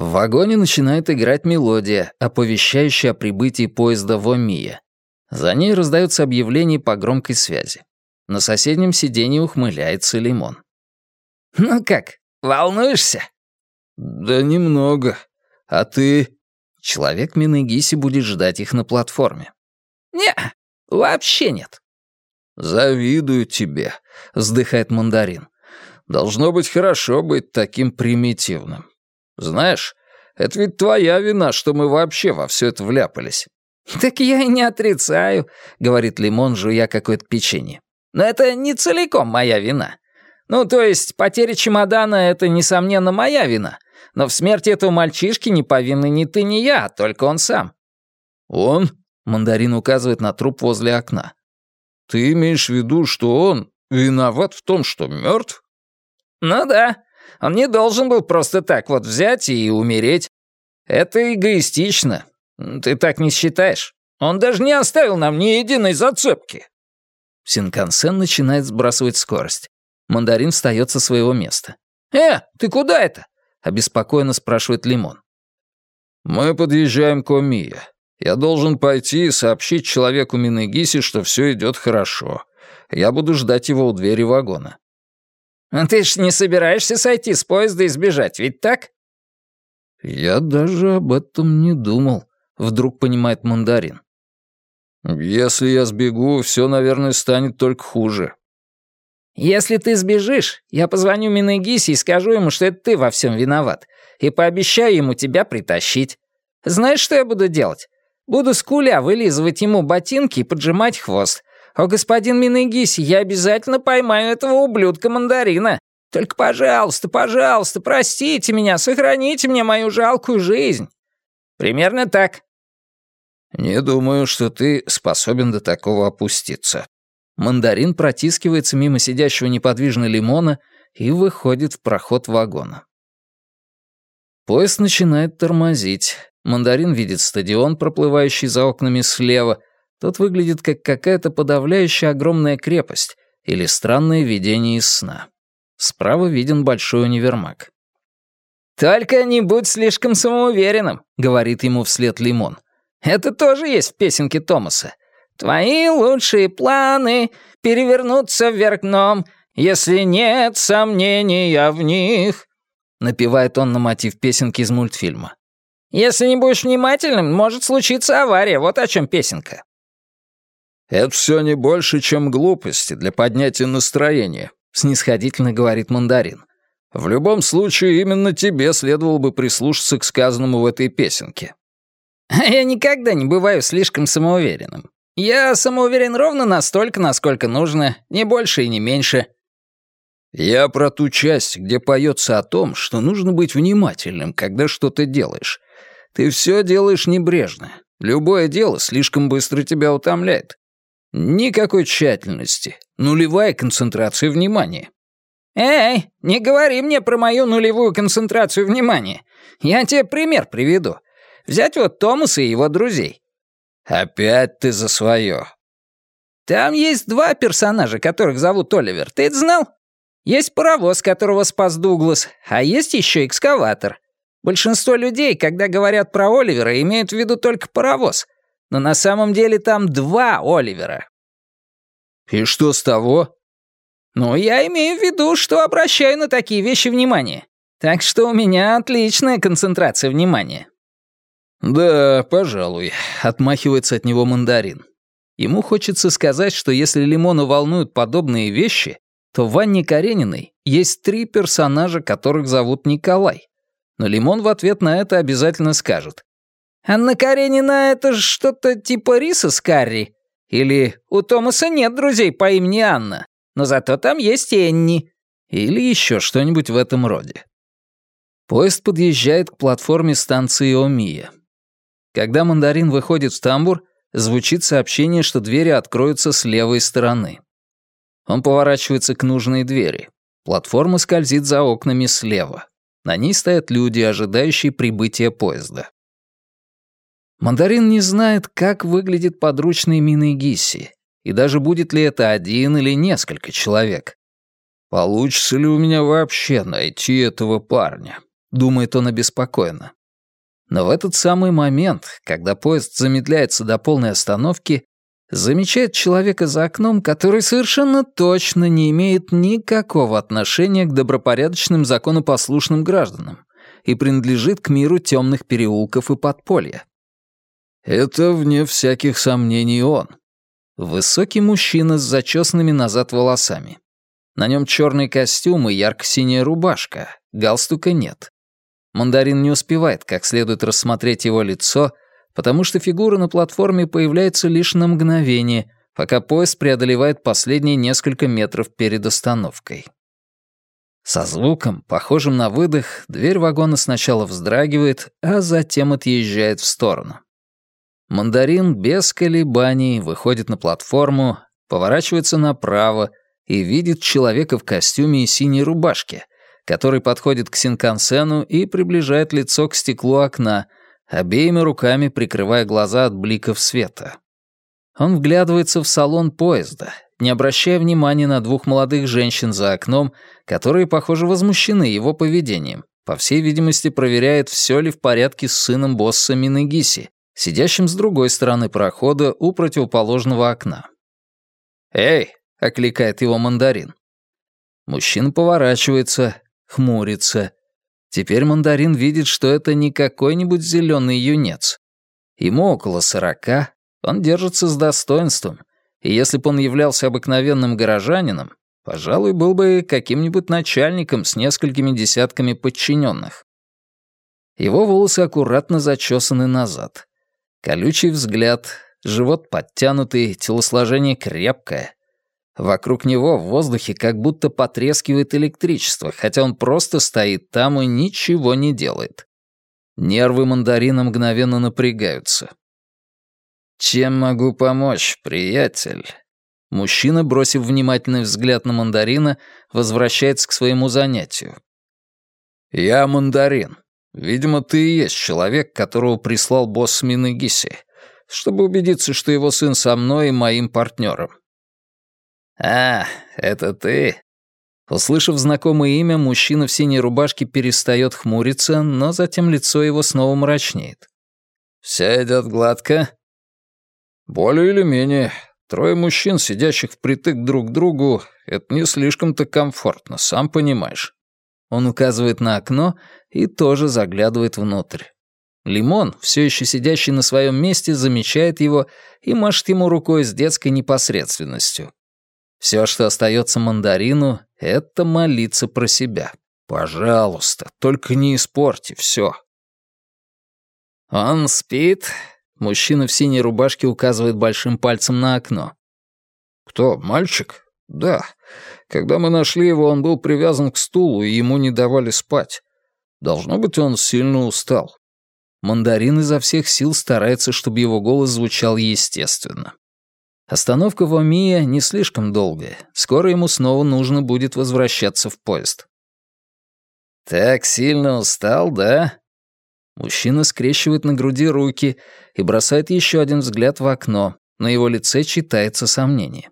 В вагоне начинает играть мелодия, оповещающая о прибытии поезда в Омия. За ней раздаются объявления по громкой связи. На соседнем сиденье ухмыляется Лимон. «Ну как, волнуешься?» «Да немного. А ты?» Человек Минегиси будет ждать их на платформе. «Не, вообще нет». «Завидую тебе», — вздыхает мандарин. «Должно быть хорошо быть таким примитивным. Знаешь, это ведь твоя вина, что мы вообще во все это вляпались». «Так я и не отрицаю», — говорит Лимон, жуя какое-то печенье. «Но это не целиком моя вина. Ну, то есть, потеря чемодана — это, несомненно, моя вина. Но в смерти этого мальчишки не повинны ни ты, ни я, только он сам». «Он?» — мандарин указывает на труп возле окна. «Ты имеешь в виду, что он виноват в том, что мертв?» «Ну да. Он не должен был просто так вот взять и умереть. Это эгоистично. Ты так не считаешь? Он даже не оставил нам ни единой зацепки». Синкансен начинает сбрасывать скорость. Мандарин встает со своего места. «Э, ты куда это?» — обеспокоенно спрашивает Лимон. «Мы подъезжаем к Омия. Я должен пойти и сообщить человеку Минегиси, что все идет хорошо. Я буду ждать его у двери вагона. «Ты ж не собираешься сойти с поезда и сбежать, ведь так?» «Я даже об этом не думал», — вдруг понимает мандарин. «Если я сбегу, все, наверное, станет только хуже». «Если ты сбежишь, я позвоню Минегиси и скажу ему, что это ты во всем виноват, и пообещаю ему тебя притащить. Знаешь, что я буду делать? Буду с куля вылизывать ему ботинки и поджимать хвост, «О, господин Минегиси, я обязательно поймаю этого ублюдка-мандарина. Только, пожалуйста, пожалуйста, простите меня, сохраните мне мою жалкую жизнь». Примерно так. «Не думаю, что ты способен до такого опуститься». Мандарин протискивается мимо сидящего неподвижно лимона и выходит в проход вагона. Поезд начинает тормозить. Мандарин видит стадион, проплывающий за окнами слева, тот выглядит как какая-то подавляющая огромная крепость или странное видение из сна. Справа виден большой универмаг. «Только не будь слишком самоуверенным», — говорит ему вслед Лимон. «Это тоже есть в песенке Томаса. Твои лучшие планы перевернутся вверх дном, если нет сомнения в них», — напевает он на мотив песенки из мультфильма. «Если не будешь внимательным, может случиться авария, вот о чем песенка». «Это все не больше, чем глупости для поднятия настроения», — снисходительно говорит мандарин. «В любом случае, именно тебе следовало бы прислушаться к сказанному в этой песенке». «Я никогда не бываю слишком самоуверенным. Я самоуверен ровно настолько, насколько нужно, не больше и не меньше». «Я про ту часть, где поется о том, что нужно быть внимательным, когда что-то делаешь. Ты все делаешь небрежно. Любое дело слишком быстро тебя утомляет. Никакой тщательности. Нулевая концентрация внимания. «Эй, не говори мне про мою нулевую концентрацию внимания. Я тебе пример приведу. Взять вот Томаса и его друзей». «Опять ты за свое». «Там есть два персонажа, которых зовут Оливер. Ты это знал? Есть паровоз, которого спас Дуглас, а есть еще экскаватор. Большинство людей, когда говорят про Оливера, имеют в виду только паровоз — но на самом деле там два Оливера». «И что с того?» «Ну, я имею в виду, что обращаю на такие вещи внимание. Так что у меня отличная концентрация внимания». «Да, пожалуй», — отмахивается от него мандарин. Ему хочется сказать, что если Лимону волнуют подобные вещи, то в Анне Карениной есть три персонажа, которых зовут Николай. Но Лимон в ответ на это обязательно скажет. Анна Каренина — это что-то типа риса с карри. Или у Томаса нет друзей по имени Анна, но зато там есть Энни. Или еще что-нибудь в этом роде. Поезд подъезжает к платформе станции Омия. Когда мандарин выходит в тамбур, звучит сообщение, что двери откроются с левой стороны. Он поворачивается к нужной двери. Платформа скользит за окнами слева. На ней стоят люди, ожидающие прибытия поезда. Мандарин не знает, как выглядит подручный Минегиси, и даже будет ли это один или несколько человек. Получится ли у меня вообще найти этого парня? думает он обеспокоенно. Но в этот самый момент, когда поезд замедляется до полной остановки, замечает человека за окном, который совершенно точно не имеет никакого отношения к добропорядочным законопослушным гражданам и принадлежит к миру темных переулков и подполья. Это, вне всяких сомнений, он. Высокий мужчина с зачесанными назад волосами. На нем черный костюм и ярко-синяя рубашка, галстука нет. Мандарин не успевает как следует рассмотреть его лицо, потому что фигура на платформе появляется лишь на мгновение, пока поезд преодолевает последние несколько метров перед остановкой. Со звуком, похожим на выдох, дверь вагона сначала вздрагивает, а затем отъезжает в сторону. Мандарин без колебаний выходит на платформу, поворачивается направо и видит человека в костюме и синей рубашке, который подходит к Синкансену и приближает лицо к стеклу окна, обеими руками прикрывая глаза от бликов света. Он вглядывается в салон поезда, не обращая внимания на двух молодых женщин за окном, которые, похоже, возмущены его поведением. По всей видимости, проверяет, все ли в порядке с сыном босса Минегиси, сидящим с другой стороны прохода у противоположного окна. «Эй!» — окликает его мандарин. Мужчина поворачивается, хмурится. Теперь мандарин видит, что это не какой-нибудь зеленый юнец. Ему около сорока, он держится с достоинством, и если бы он являлся обыкновенным горожанином, пожалуй, был бы каким-нибудь начальником с несколькими десятками подчиненных. Его волосы аккуратно зачесаны назад. Колючий взгляд, живот подтянутый, телосложение крепкое. Вокруг него в воздухе как будто потрескивает электричество, хотя он просто стоит там и ничего не делает. Нервы мандарина мгновенно напрягаются. «Чем могу помочь, приятель?» Мужчина, бросив внимательный взгляд на мандарина, возвращается к своему занятию. «Я мандарин. Видимо, ты и есть человек, которого прислал босс Минагиси, чтобы убедиться, что его сын со мной и моим партнером. «А, это ты?» Услышав знакомое имя, мужчина в синей рубашке перестает хмуриться, но затем лицо его снова мрачнеет. «Все идет гладко?» «Более или менее. Трое мужчин, сидящих впритык друг к другу, это не слишком-то комфортно, сам понимаешь». Он указывает на окно и тоже заглядывает внутрь. Лимон, все еще сидящий на своем месте, замечает его и машет ему рукой с детской непосредственностью. Все, что остается мандарину, это молиться про себя. Пожалуйста, только не испорти все. Он спит. Мужчина в синей рубашке указывает большим пальцем на окно. Кто, мальчик? Да. Когда мы нашли его, он был привязан к стулу, и ему не давали спать. Должно быть, он сильно устал. Мандарин изо всех сил старается, чтобы его голос звучал естественно. Остановка в Омия не слишком долгая. Скоро ему снова нужно будет возвращаться в поезд. «Так сильно устал, да?» Мужчина скрещивает на груди руки и бросает еще один взгляд в окно. На его лице читается сомнение.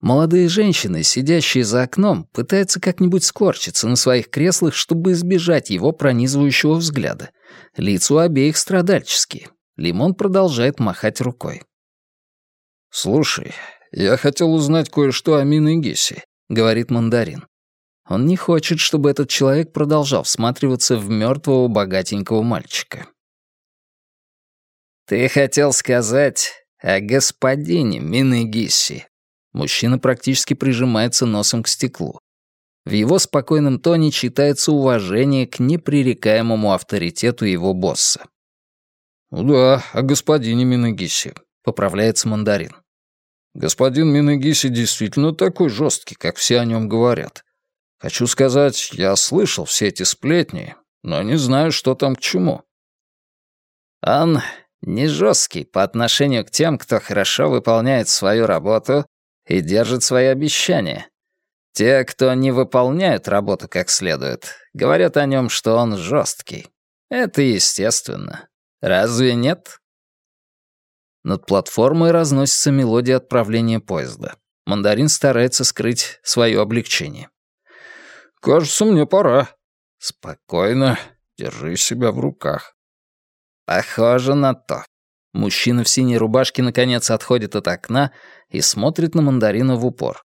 Молодые женщины, сидящие за окном, пытаются как-нибудь скорчиться на своих креслах, чтобы избежать его пронизывающего взгляда. Лица у обеих страдальческие. Лимон продолжает махать рукой. «Слушай, я хотел узнать кое-что о Минегисе», — говорит мандарин. Он не хочет, чтобы этот человек продолжал всматриваться в мертвого богатенького мальчика. «Ты хотел сказать о господине Минегиси». Мужчина практически прижимается носом к стеклу. В его спокойном тоне читается уважение к непререкаемому авторитету его босса. «Ну да, о господине Минагиси», — поправляется мандарин. «Господин Минагиси действительно такой жесткий, как все о нем говорят. Хочу сказать, я слышал все эти сплетни, но не знаю, что там к чему». «Он не жесткий по отношению к тем, кто хорошо выполняет свою работу и держит свои обещания. Те, кто не выполняют работу как следует, говорят о нем, что он жесткий. Это естественно. Разве нет? Над платформой разносится мелодия отправления поезда. Мандарин старается скрыть свое облегчение. «Кажется, мне пора». «Спокойно. Держи себя в руках». «Похоже на то». Мужчина в синей рубашке наконец отходит от окна и смотрит на мандарина в упор.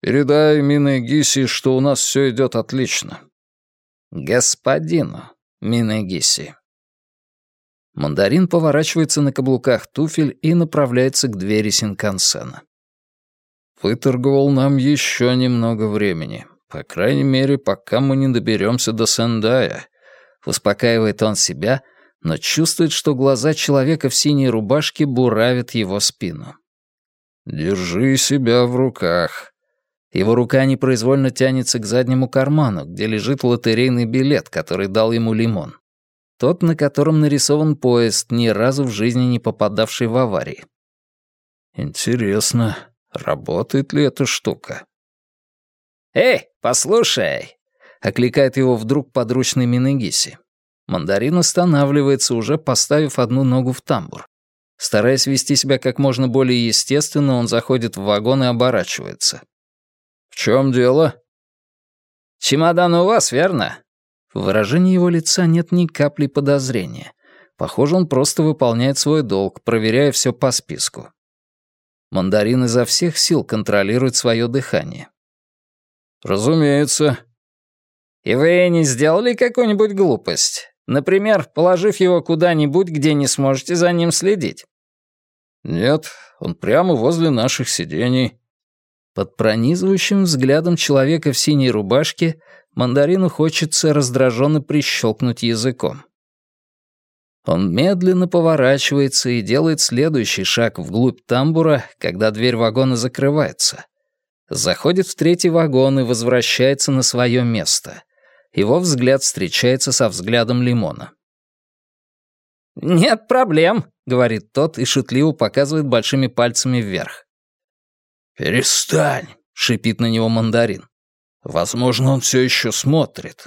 «Передай Мине Гиси, что у нас все идет отлично». «Господину Мине Гиси». Мандарин поворачивается на каблуках туфель и направляется к двери Синкансена. «Выторговал нам еще немного времени. По крайней мере, пока мы не доберемся до Сендая», — успокаивает он себя, но чувствует, что глаза человека в синей рубашке буравят его спину. «Держи себя в руках». Его рука непроизвольно тянется к заднему карману, где лежит лотерейный билет, который дал ему Лимон. Тот, на котором нарисован поезд, ни разу в жизни не попадавший в аварии. Интересно, работает ли эта штука? «Эй, послушай!» — окликает его вдруг подручный Минегиси. Мандарин останавливается, уже поставив одну ногу в тамбур. Стараясь вести себя как можно более естественно, он заходит в вагон и оборачивается. «В чем дело?» «Чемодан у вас, верно?» В выражении его лица нет ни капли подозрения. Похоже, он просто выполняет свой долг, проверяя все по списку. Мандарин изо всех сил контролирует свое дыхание. «Разумеется». «И вы не сделали какую-нибудь глупость? Например, положив его куда-нибудь, где не сможете за ним следить?» «Нет, он прямо возле наших сидений». Под пронизывающим взглядом человека в синей рубашке Мандарину хочется раздраженно прищелкнуть языком. Он медленно поворачивается и делает следующий шаг вглубь тамбура, когда дверь вагона закрывается. Заходит в третий вагон и возвращается на свое место. Его взгляд встречается со взглядом Лимона. «Нет проблем», — говорит тот и шутливо показывает большими пальцами вверх. «Перестань», — шипит на него мандарин. Возможно, он все еще смотрит.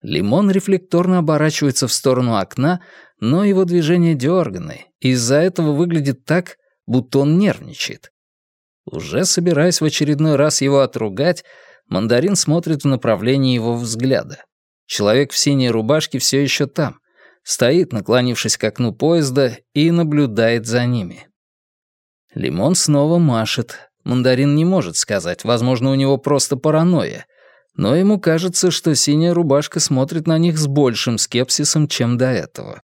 Лимон рефлекторно оборачивается в сторону окна, но его движение дерганное, и из-за этого выглядит так, будто он нервничает. Уже собираясь в очередной раз его отругать, мандарин смотрит в направлении его взгляда. Человек в синей рубашке все еще там, стоит, наклонившись к окну поезда, и наблюдает за ними. Лимон снова машет, Мандарин не может сказать, возможно, у него просто паранойя. Но ему кажется, что синяя рубашка смотрит на них с большим скепсисом, чем до этого.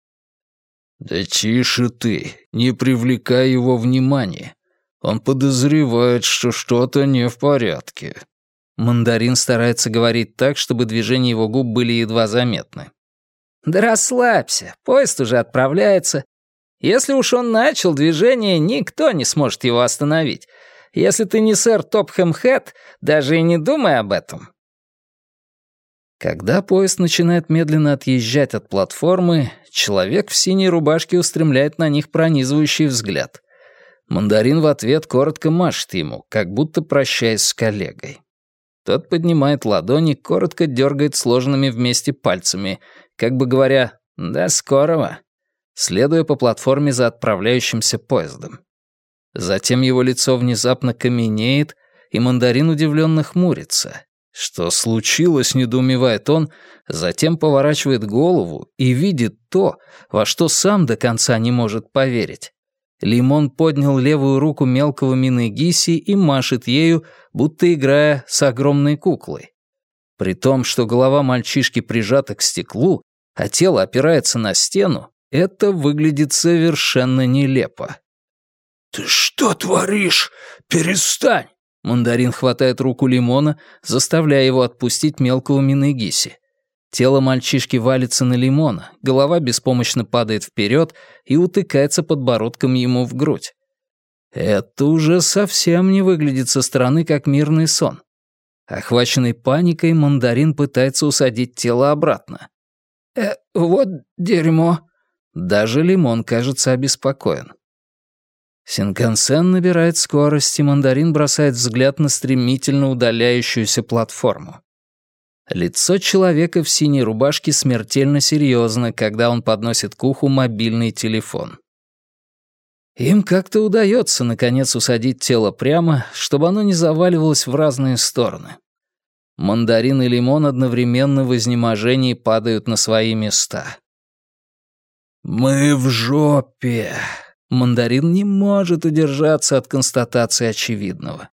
«Да тише ты, не привлекай его внимания. Он подозревает, что что-то не в порядке». Мандарин старается говорить так, чтобы движения его губ были едва заметны. «Да расслабься, поезд уже отправляется. Если уж он начал движение, никто не сможет его остановить. Если ты не сэр Топхэм Хэт, даже и не думай об этом». Когда поезд начинает медленно отъезжать от платформы, человек в синей рубашке устремляет на них пронизывающий взгляд. Мандарин в ответ коротко машет ему, как будто прощаясь с коллегой. Тот поднимает ладони, коротко дергает сложенными вместе пальцами, как бы говоря «до скорого», следуя по платформе за отправляющимся поездом. Затем его лицо внезапно каменеет, и мандарин удивленно хмурится. Что случилось, недоумевает он, затем поворачивает голову и видит то, во что сам до конца не может поверить. Лимон поднял левую руку мелкого Минегиси и машет ею, будто играя с огромной куклой. При том, что голова мальчишки прижата к стеклу, а тело опирается на стену, это выглядит совершенно нелепо. «Ты что творишь? Перестань!» Мандарин хватает руку Лимона, заставляя его отпустить мелкого Минегиси. Тело мальчишки валится на Лимона, голова беспомощно падает вперед и утыкается подбородком ему в грудь. Это уже совсем не выглядит со стороны как мирный сон. Охваченный паникой, мандарин пытается усадить тело обратно. «Э, вот дерьмо». Даже Лимон кажется обеспокоен. Синкансен набирает скорость, и мандарин бросает взгляд на стремительно удаляющуюся платформу. Лицо человека в синей рубашке смертельно серьезно, когда он подносит к уху мобильный телефон. Им как-то удается, наконец, усадить тело прямо, чтобы оно не заваливалось в разные стороны. Мандарин и лимон одновременно в изнеможении падают на свои места. «Мы в жопе!» Мандарин не может удержаться от констатации очевидного.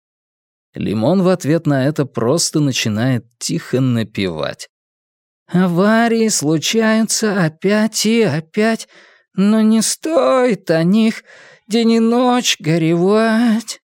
Лимон в ответ на это просто начинает тихо напевать. «Аварии случаются опять и опять, но не стоит о них день и ночь горевать».